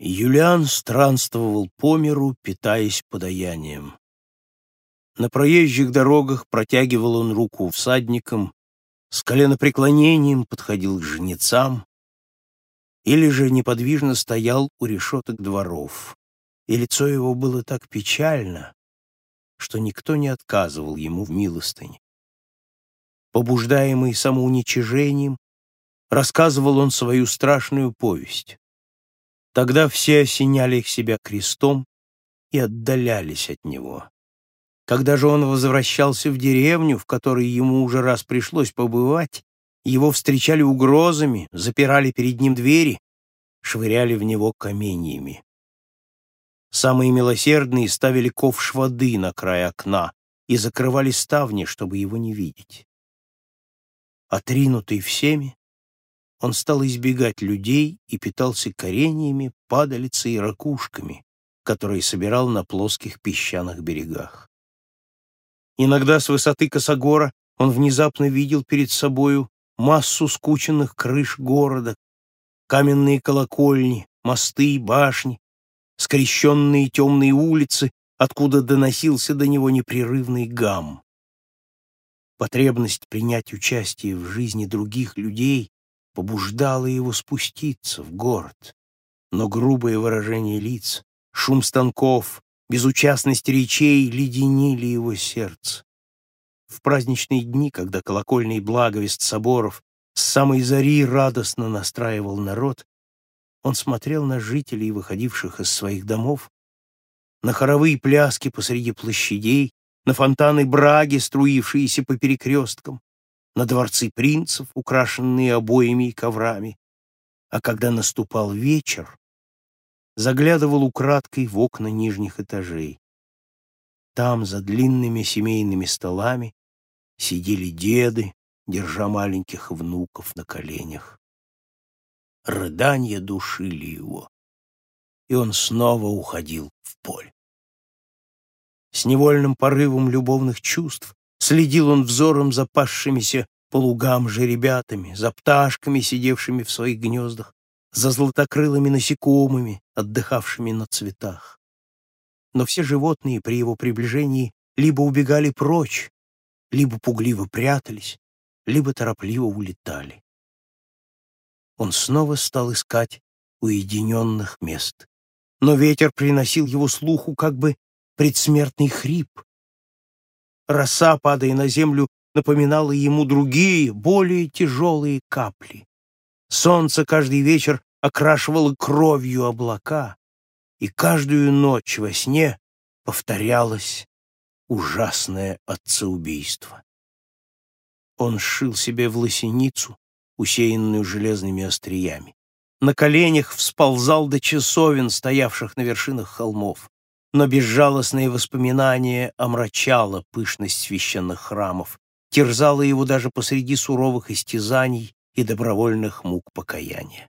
Юлиан странствовал по миру, питаясь подаянием. На проезжих дорогах протягивал он руку всадникам, с коленопреклонением подходил к жнецам, или же неподвижно стоял у решеток дворов, и лицо его было так печально, что никто не отказывал ему в милостыне. Побуждаемый самоуничижением, рассказывал он свою страшную повесть. Тогда все осеняли себя крестом и отдалялись от него. Когда же он возвращался в деревню, в которой ему уже раз пришлось побывать, его встречали угрозами, запирали перед ним двери, швыряли в него каменьями. Самые милосердные ставили ковш воды на край окна и закрывали ставни, чтобы его не видеть. Отринутый всеми, он стал избегать людей и питался кореньями, падалицей и ракушками, которые собирал на плоских песчаных берегах. Иногда с высоты косогора он внезапно видел перед собою массу скученных крыш города, каменные колокольни, мосты, башни, скрещенные темные улицы, откуда доносился до него непрерывный гам. Потребность принять участие в жизни других людей побуждало его спуститься в город. Но грубое выражение лиц, шум станков, безучастность речей леденили его сердце. В праздничные дни, когда колокольный благовест соборов с самой зари радостно настраивал народ, он смотрел на жителей, выходивших из своих домов, на хоровые пляски посреди площадей, на фонтаны браги, струившиеся по перекресткам, на дворцы принцев, украшенные обоями и коврами, а когда наступал вечер, заглядывал украдкой в окна нижних этажей. Там, за длинными семейными столами, сидели деды, держа маленьких внуков на коленях. Рыдания душили его, и он снова уходил в поле. С невольным порывом любовных чувств Следил он взором за пасшимися по лугам жеребятами, за пташками, сидевшими в своих гнездах, за златокрылыми насекомыми, отдыхавшими на цветах. Но все животные при его приближении либо убегали прочь, либо пугливо прятались, либо торопливо улетали. Он снова стал искать уединенных мест. Но ветер приносил его слуху как бы предсмертный хрип, Роса, падая на землю, напоминала ему другие, более тяжелые капли. Солнце каждый вечер окрашивало кровью облака, и каждую ночь во сне повторялось ужасное отцеубийство. Он сшил себе в лосиницу, усеянную железными остриями. На коленях всползал до часовен, стоявших на вершинах холмов но безжалостное воспоминание омрачало пышность священных храмов, терзало его даже посреди суровых истязаний и добровольных мук покаяния.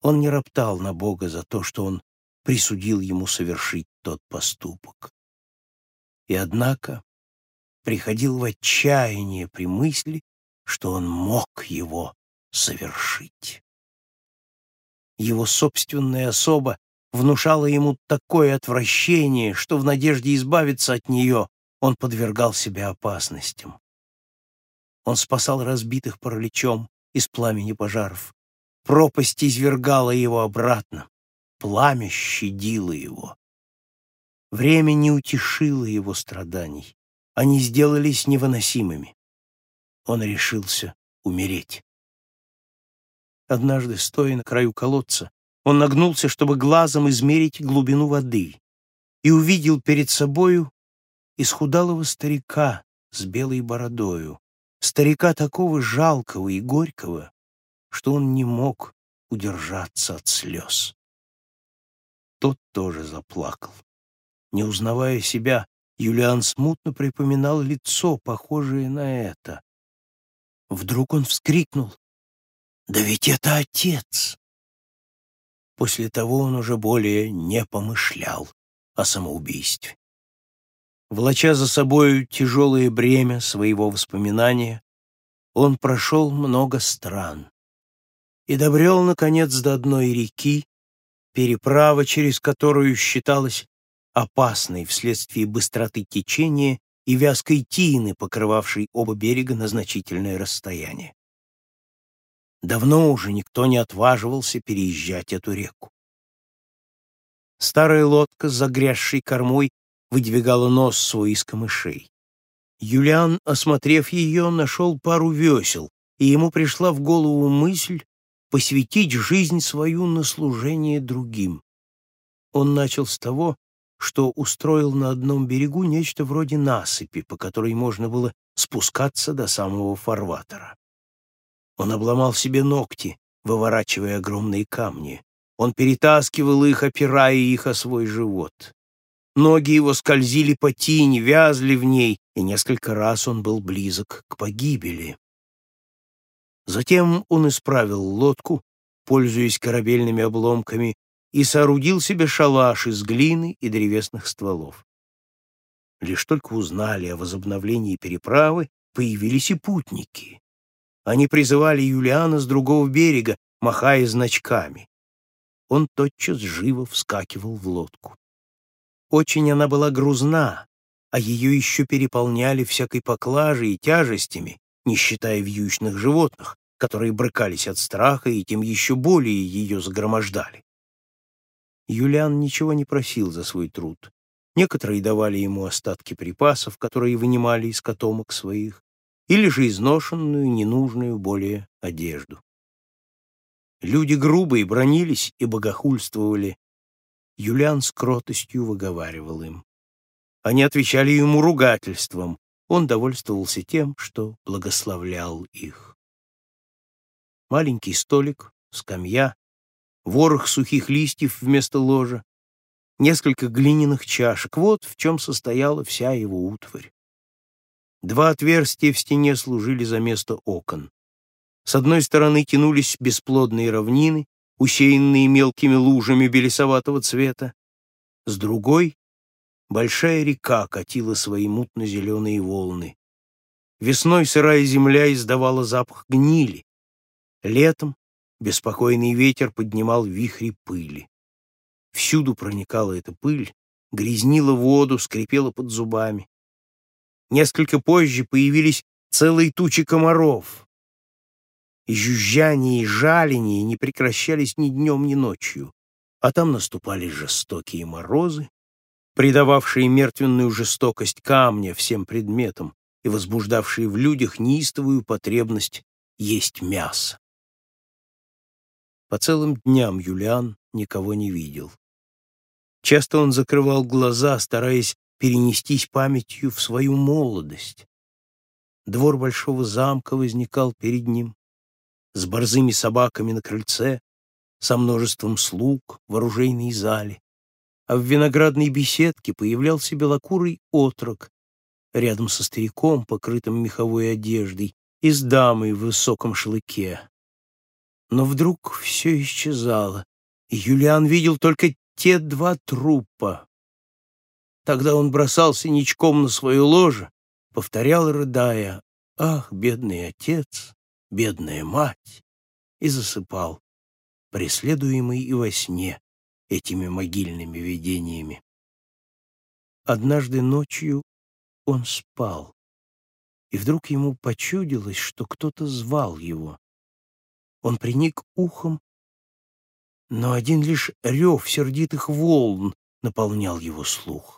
Он не роптал на Бога за то, что он присудил ему совершить тот поступок. И однако приходил в отчаяние при мысли, что он мог его совершить. Его собственная особа внушало ему такое отвращение, что в надежде избавиться от нее он подвергал себя опасностям. Он спасал разбитых параличом из пламени пожаров. Пропасть извергала его обратно. Пламя щадило его. Время не утешило его страданий. Они сделались невыносимыми. Он решился умереть. Однажды, стоя на краю колодца, он нагнулся, чтобы глазом измерить глубину воды, и увидел перед собою исхудалого старика с белой бородою, старика такого жалкого и горького, что он не мог удержаться от слез. Тот тоже заплакал. Не узнавая себя, Юлиан смутно припоминал лицо, похожее на это. Вдруг он вскрикнул. «Да ведь это отец!» После того он уже более не помышлял о самоубийстве. Влача за собою тяжелое бремя своего воспоминания, он прошел много стран и добрел, наконец, до одной реки, переправа, через которую считалась опасной вследствие быстроты течения и вязкой тины, покрывавшей оба берега на значительное расстояние. Давно уже никто не отваживался переезжать эту реку. Старая лодка с загрязшей кормой выдвигала нос свой из камышей. Юлиан, осмотрев ее, нашел пару весел, и ему пришла в голову мысль посвятить жизнь свою на служение другим. Он начал с того, что устроил на одном берегу нечто вроде насыпи, по которой можно было спускаться до самого фарватера. Он обломал себе ногти, выворачивая огромные камни. Он перетаскивал их, опирая их о свой живот. Ноги его скользили по тине, вязли в ней, и несколько раз он был близок к погибели. Затем он исправил лодку, пользуясь корабельными обломками, и соорудил себе шалаш из глины и древесных стволов. Лишь только узнали о возобновлении переправы, появились и путники. Они призывали Юлиана с другого берега, махая значками. Он тотчас живо вскакивал в лодку. Очень она была грузна, а ее еще переполняли всякой поклажей и тяжестями, не считая вьючных животных, которые брыкались от страха и тем еще более ее загромождали. Юлиан ничего не просил за свой труд. Некоторые давали ему остатки припасов, которые вынимали из котомок своих, или же изношенную, ненужную более одежду. Люди грубые бронились и богохульствовали. Юлиан с кротостью выговаривал им. Они отвечали ему ругательством. Он довольствовался тем, что благословлял их. Маленький столик, скамья, ворох сухих листьев вместо ложа, несколько глиняных чашек — вот в чем состояла вся его утварь. Два отверстия в стене служили за место окон. С одной стороны тянулись бесплодные равнины, усеянные мелкими лужами белесоватого цвета, с другой — большая река катила свои мутно-зеленые волны. Весной сырая земля издавала запах гнили. Летом беспокойный ветер поднимал вихри пыли. Всюду проникала эта пыль, грязнила воду, скрипела под зубами. Несколько позже появились целые тучи комаров. И жужжание, и жаление не прекращались ни днем, ни ночью. А там наступали жестокие морозы, придававшие мертвенную жестокость камня всем предметам и возбуждавшие в людях неистовую потребность есть мясо. По целым дням Юлиан никого не видел. Часто он закрывал глаза, стараясь перенестись памятью в свою молодость. Двор большого замка возникал перед ним, с борзыми собаками на крыльце, со множеством слуг в оружейной зале, а в виноградной беседке появлялся белокурый отрок рядом со стариком, покрытым меховой одеждой, и с дамой в высоком шлыке. Но вдруг все исчезало, и Юлиан видел только те два трупа, Тогда он бросался ничком на свое ложе, повторял, рыдая, «Ах, бедный отец, бедная мать!» и засыпал, преследуемый и во сне этими могильными видениями. Однажды ночью он спал, и вдруг ему почудилось, что кто-то звал его. Он приник ухом, но один лишь рев сердитых волн наполнял его слух.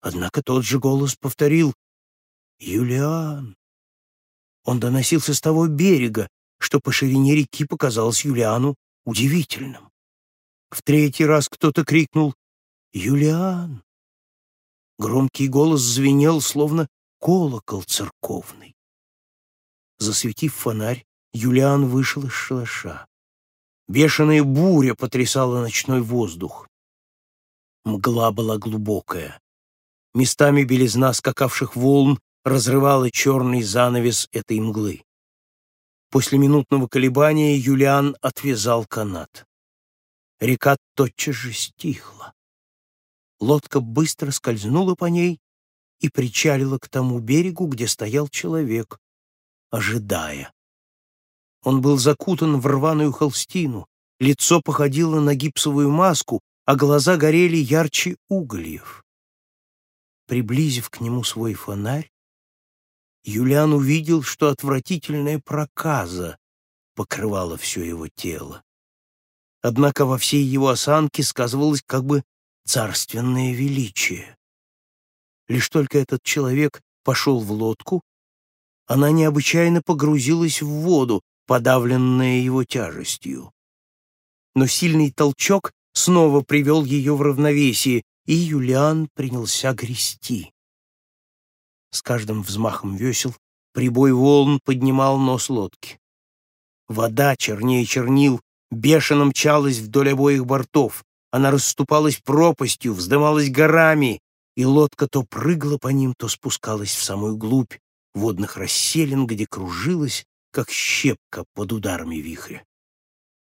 Однако тот же голос повторил «Юлиан». Он доносился с того берега, что по ширине реки показалось Юлиану удивительным. В третий раз кто-то крикнул «Юлиан». Громкий голос звенел, словно колокол церковный. Засветив фонарь, Юлиан вышел из шалаша. Бешеная буря потрясала ночной воздух. Мгла была глубокая. Местами белизна скакавших волн разрывала черный занавес этой мглы. После минутного колебания Юлиан отвязал канат. Река тотчас же стихла. Лодка быстро скользнула по ней и причалила к тому берегу, где стоял человек, ожидая. Он был закутан в рваную холстину, лицо походило на гипсовую маску, а глаза горели ярче угольев. Приблизив к нему свой фонарь, Юлиан увидел, что отвратительная проказа покрывала все его тело. Однако во всей его осанке сказывалось как бы царственное величие. Лишь только этот человек пошел в лодку, она необычайно погрузилась в воду, подавленная его тяжестью. Но сильный толчок снова привел ее в равновесие, и Юлиан принялся грести. С каждым взмахом весел прибой волн поднимал нос лодки. Вода, чернее чернил, бешено мчалась вдоль обоих бортов. Она расступалась пропастью, вздымалась горами, и лодка то прыгала по ним, то спускалась в самую глубь водных расселин, где кружилась, как щепка под ударами вихря.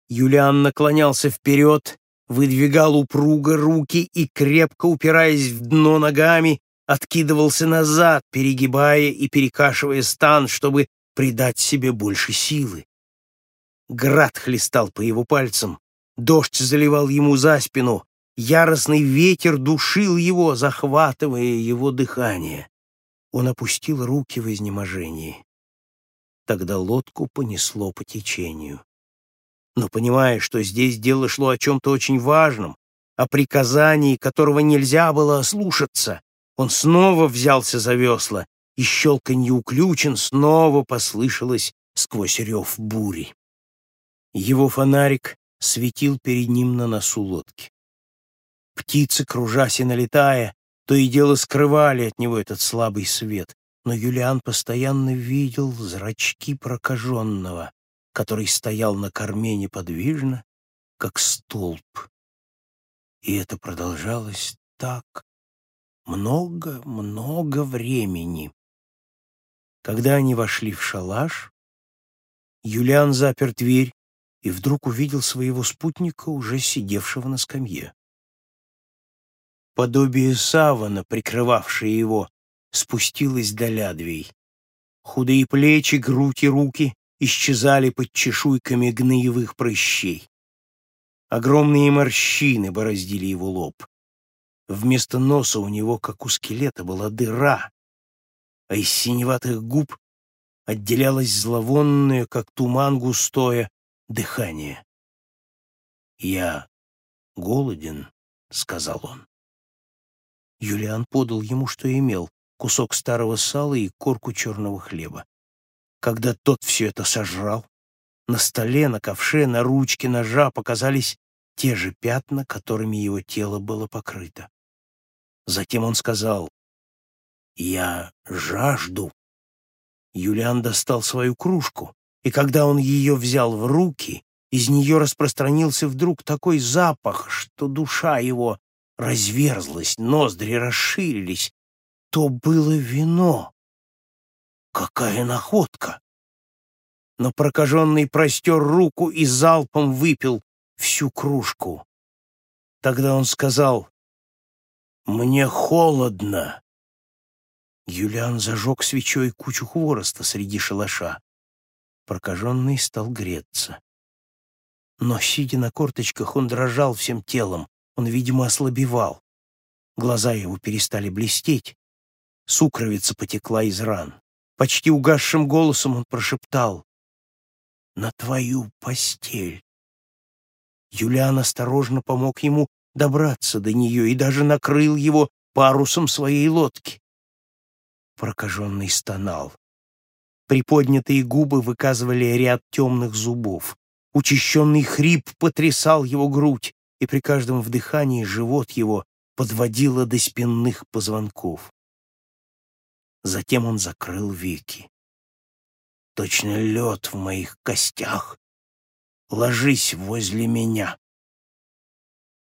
Юлиан наклонялся вперед, выдвигал упруго руки и, крепко упираясь в дно ногами, откидывался назад, перегибая и перекашивая стан, чтобы придать себе больше силы. Град хлестал по его пальцам, дождь заливал ему за спину, яростный ветер душил его, захватывая его дыхание. Он опустил руки в изнеможении. Тогда лодку понесло по течению. Но понимая, что здесь дело шло о чем-то очень важном, о приказании, которого нельзя было ослушаться, он снова взялся за весла, и щелканье уключен снова послышалось сквозь рев бури. Его фонарик светил перед ним на носу лодки. Птицы, кружась и налетая, то и дело скрывали от него этот слабый свет, но Юлиан постоянно видел зрачки прокаженного, который стоял на корме неподвижно, как столб. И это продолжалось так много-много времени. Когда они вошли в шалаш, Юлиан запер дверь и вдруг увидел своего спутника, уже сидевшего на скамье. Подобие савана, прикрывавшее его, спустилось до лядвей. Худые плечи, грудь и руки исчезали под чешуйками гноевых прыщей. Огромные морщины бороздили его лоб. Вместо носа у него, как у скелета, была дыра, а из синеватых губ отделялось зловонное, как туман густое, дыхание. «Я голоден», — сказал он. Юлиан подал ему, что имел, кусок старого сала и корку черного хлеба. Когда тот все это сожрал, на столе, на ковше, на ручке ножа показались те же пятна, которыми его тело было покрыто. Затем он сказал, «Я жажду». Юлиан достал свою кружку, и когда он ее взял в руки, из нее распространился вдруг такой запах, что душа его разверзлась, ноздри расширились. То было вино. Какая находка! Но прокаженный простер руку и залпом выпил всю кружку. Тогда он сказал, «Мне холодно». Юлиан зажег свечой кучу хвороста среди шалаша. Прокаженный стал греться. Но, сидя на корточках, он дрожал всем телом, он, видимо, ослабевал. Глаза его перестали блестеть. Сукровица потекла из ран. Почти угасшим голосом он прошептал «На твою постель». Юлиан осторожно помог ему добраться до нее и даже накрыл его парусом своей лодки. Прокаженный стонал. Приподнятые губы выказывали ряд темных зубов. Учащенный хрип потрясал его грудь и при каждом вдыхании живот его подводило до спинных позвонков. Затем он закрыл веки. Точно лед в моих костях. Ложись возле меня.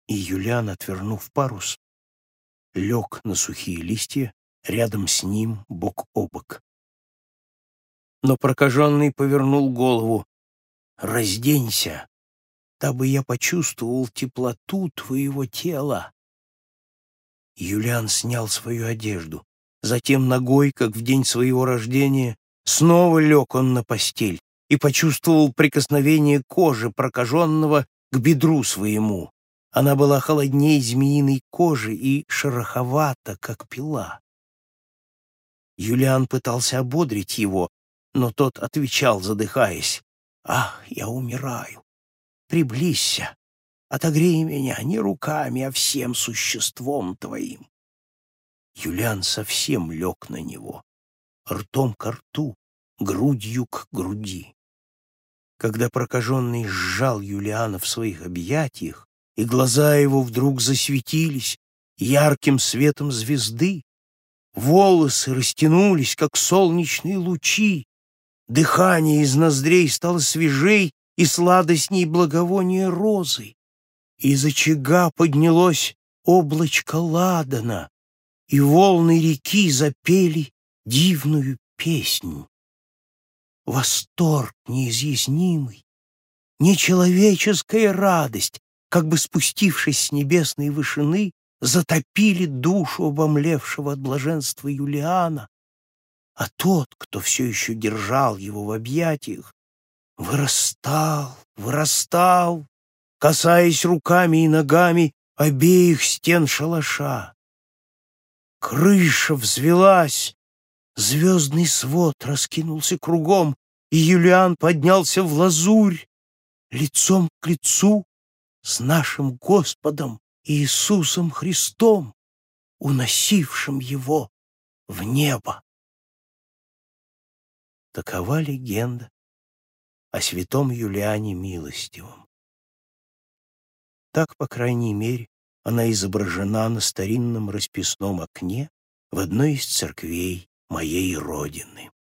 И Юлиан, отвернув парус, лег на сухие листья рядом с ним бок о бок. Но прокаженный повернул голову. «Разденься, дабы я почувствовал теплоту твоего тела. Юлиан снял свою одежду. Затем ногой, как в день своего рождения, снова лег он на постель и почувствовал прикосновение кожи прокаженного к бедру своему. Она была холодней змеиной кожи и шероховата, как пила. Юлиан пытался ободрить его, но тот отвечал, задыхаясь, «Ах, я умираю! Приблизься, отогрей меня не руками, а всем существом твоим!» Юлиан совсем лег на него, ртом к рту, грудью к груди. Когда прокаженный сжал Юлиана в своих объятиях, и глаза его вдруг засветились ярким светом звезды, волосы растянулись, как солнечные лучи, дыхание из ноздрей стало свежей и сладостней благовония розы. Из очага поднялось облачко ладана, и волны реки запели дивную песнь. Восторг неизъяснимый, нечеловеческая радость, как бы спустившись с небесной вышины, затопили душу обомлевшего от блаженства Юлиана, а тот, кто все еще держал его в объятиях, вырастал, вырастал, касаясь руками и ногами обеих стен шалаша. Крыша взвелась, Звездный свод раскинулся кругом, и Юлиан поднялся в лазурь, лицом к лицу с нашим Господом Иисусом Христом, уносившим его в небо. Такова легенда о святом Юлиане Милостивом. Так, по крайней мере, она изображена на старинном расписном окне в одной из церквей моей родины.